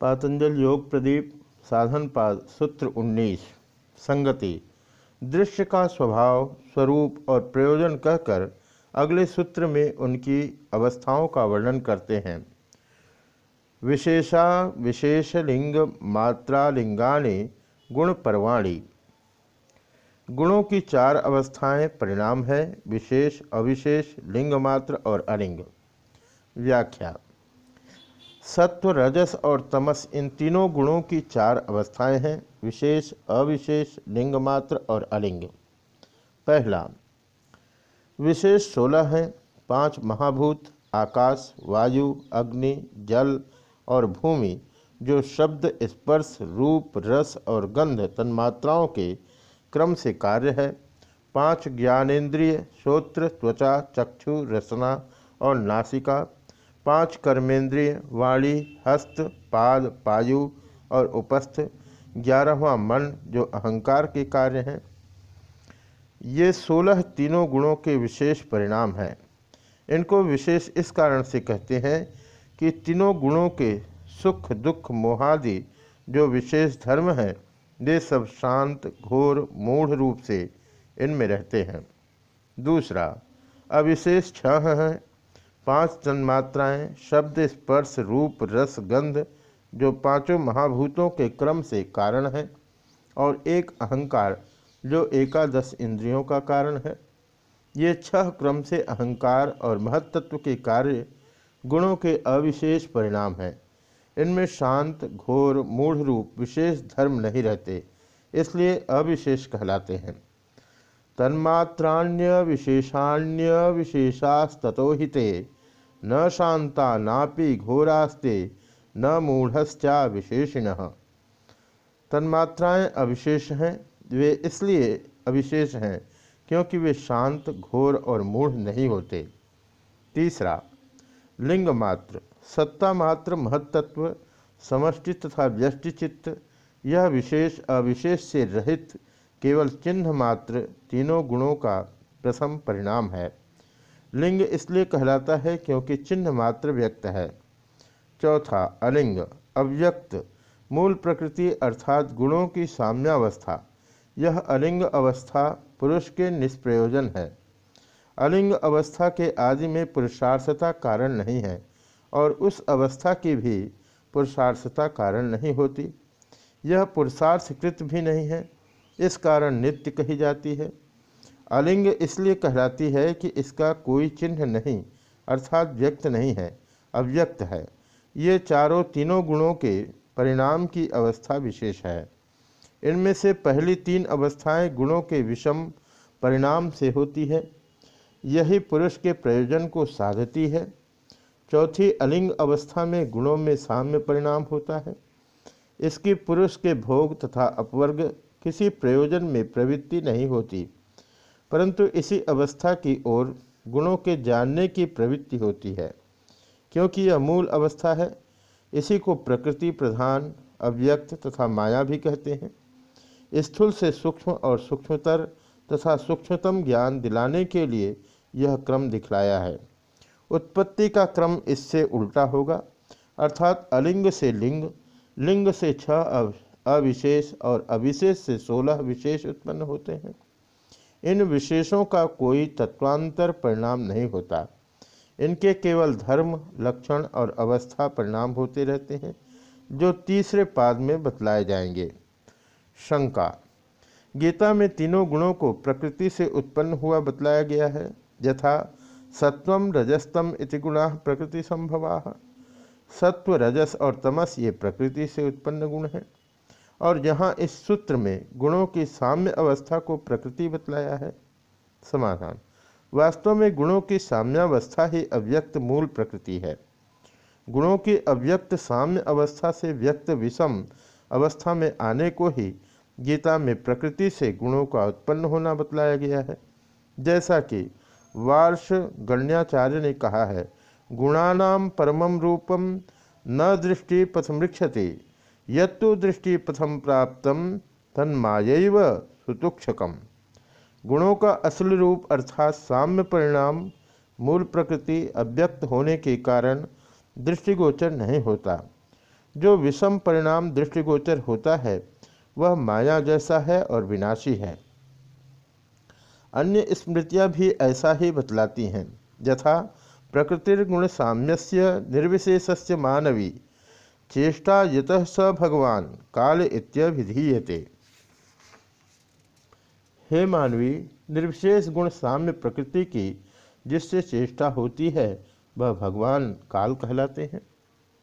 पातंजल योग प्रदीप, साधन पाद, सूत्र 19 संगति। दृश्य का स्वभाव, स्वरूप और प्रयोजन कहकर अगले सूत्र में उनकी अवस्थाओं का वर्णन करते हैं। विशेषा, विशेषलिंग मात्रालिंगाने गुण परवाणी गुणों की चार अवस्थाएँ परिणाम है, विशेष, अविशेष, लिंग मात्र और अलिंग। व्याख्या। सत्व, रजस और तमस इन तीनों गुणों की चार अवस्थाएँ हैं, विशेष, अविशेष, लिंग मात्र और अलिंग। पहला, विशेष सोलह हैं, पाँच महाभूत, आकाश, वायु, अग्नि, जल और भूमि, जो शब्द, स्पर्श, रूप, रस और गंध तन्मात्राओं के क्रम से कार्य है। पाँच ज्ञानेन्द्रिय, श्रोत्र, त्वचा, चक्षु, रसना और नासिका पाँच कर्मेंद्रिय, वाणी, हस्त, पाद, पायु और उपस्थ, ग्यारहवा मन जो अहंकार के कार्य हैं। ये सोलह तीनों गुणों के विशेष परिणाम हैं। इनको विशेष इस कारण से कहते हैं कि तीनों गुणों के सुख, दुख, मोहादि जो विशेष धर्म हैं, वे सब शांत, घोर, मूढ़ रूप से इनमें रहते हैं। दूसरा, अविशेष छह हैं। पाँच तन्मात्राएँ शब्द, स्पर्श, रूप, रस, गंध, जो पाँचों महाभूतों के क्रम से कारण है, और एक अहंकार, जो एकादश इंद्रियों का कारण है। ये छह क्रम से अहंकार और महत्त्व के कार्य, गुणों के अविशेष परिणाम हैं। इनमें शांत, घोर मूढ़ रूप विशेष धर्म नहीं रहते, इसलिए अविशेष कहलाते हैं। तन्मात्राण्य विशेषाण्य विशेषास्ततो हिते। न शांता नापि घोरास्ते, न मूढ़श्चा विशेषिण। तन्मात्राएँ अविशेष हैं, वे इसलिए अविशेष हैं, क्योंकि वे शांत, घोर और मूढ़ नहीं होते। तीसरा लिंग मात्र सत्ता मात्र महत्त्व समष्टि तथा व्यष्टिचित्त, यह विशेष, अविशेष से रहित, केवल चिन्ह मात्र, तीनों गुणों का प्रथम परिणाम है। लिंग इसलिए कहलाता है क्योंकि चिन्ह मात्र व्यक्त है। चौथा, अलिंग, अव्यक्त, मूल प्रकृति अर्थात गुणों की साम्यावस्था। यह अलिंग अवस्था पुरुष के निष्प्रयोजन है। अलिंग अवस्था के आदि में पुरुषार्थता कारण नहीं है और उस अवस्था की भी पुरुषार्थता कारण नहीं होती। यह पुरुषार्थ कृत भी नहीं है। इस कारण नित्य कही जाती है। अलिंग इसलिए कहलाती है कि इसका कोई चिन्ह नहीं, अर्थात व्यक्त नहीं है, अव्यक्त है। ये चारों तीनों गुणों के परिणाम की अवस्था विशेष है। इनमें से पहली तीन अवस्थाएँ गुणों के विषम परिणाम से होती है। यही पुरुष के प्रयोजन को साधती है। चौथी अलिंग अवस्था में गुणों में साम्य परिणाम होता है। इसकी पुरुष के भोग तथा अपवर्ग किसी प्रयोजन में प्रवृत्ति नहीं होती। परंतु इसी अवस्था की ओर गुणों के जानने की प्रवृत्ति होती है, क्योंकि यह मूल अवस्था है। इसी को प्रकृति प्रधान, अव्यक्त तथा माया भी कहते हैं। स्थूल से सूक्ष्म और सूक्ष्मतर तथा सूक्ष्मतम ज्ञान दिलाने के लिए यह क्रम दिखलाया है। उत्पत्ति का क्रम इससे उल्टा होगा, अर्थात अलिंग से लिंग लिंग से छह अविशेष और अविशेष से सोलह विशेष उत्पन्न होते हैं। इन विशेषों का कोई तत्वांतर परिणाम नहीं होता। इनके केवल धर्म, लक्षण और अवस्था परिणाम होते रहते हैं, जो तीसरे पाद में बतलाए जाएँगे। शंका। गीता में तीनों गुणों को प्रकृति से उत्पन्न हुआ बतलाया गया है, यथा सत्वम रजस्तम इति गुणा प्रकृति संभवा। सत्व, रजस और तमस ये प्रकृति से उत्पन्न गुण हैं। और यहाँ इस सूत्र में गुणों की साम्य अवस्था को प्रकृति बतलाया है। समाधान। वास्तव में गुणों की साम्यावस्था ही अव्यक्त मूल प्रकृति है। गुणों की अव्यक्त साम्य अवस्था से व्यक्त विषम अवस्था में आने को ही गीता में प्रकृति से गुणों का उत्पन्न होना बतलाया गया है। जैसा कि वार्ष गण्याचार्य ने कहा है गुणानाम परमम रूपम न दृष्टि पथमृक्षते। यत्तु दृष्टि प्रथम प्राप्त तन्मायव सुतुक्षकम। गुणों का असल रूप अर्थात साम्य परिणाम, मूल प्रकृति अव्यक्त होने के कारण दृष्टिगोचर नहीं होता। जो विषम परिणाम दृष्टिगोचर होता है, वह माया जैसा है और विनाशी है। अन्य स्मृतियाँ भी ऐसा ही बतलाती हैं। यथा प्रकृतिर्गुण साम्यस्य निर्विशेषस्य मानवी चेष्टा यत स भगवान, काल इत्यभिधीयते। हे मानवी, निर्विशेष गुण साम्य प्रकृति की जिससे चेष्टा होती है, वह भगवान काल कहलाते हैं।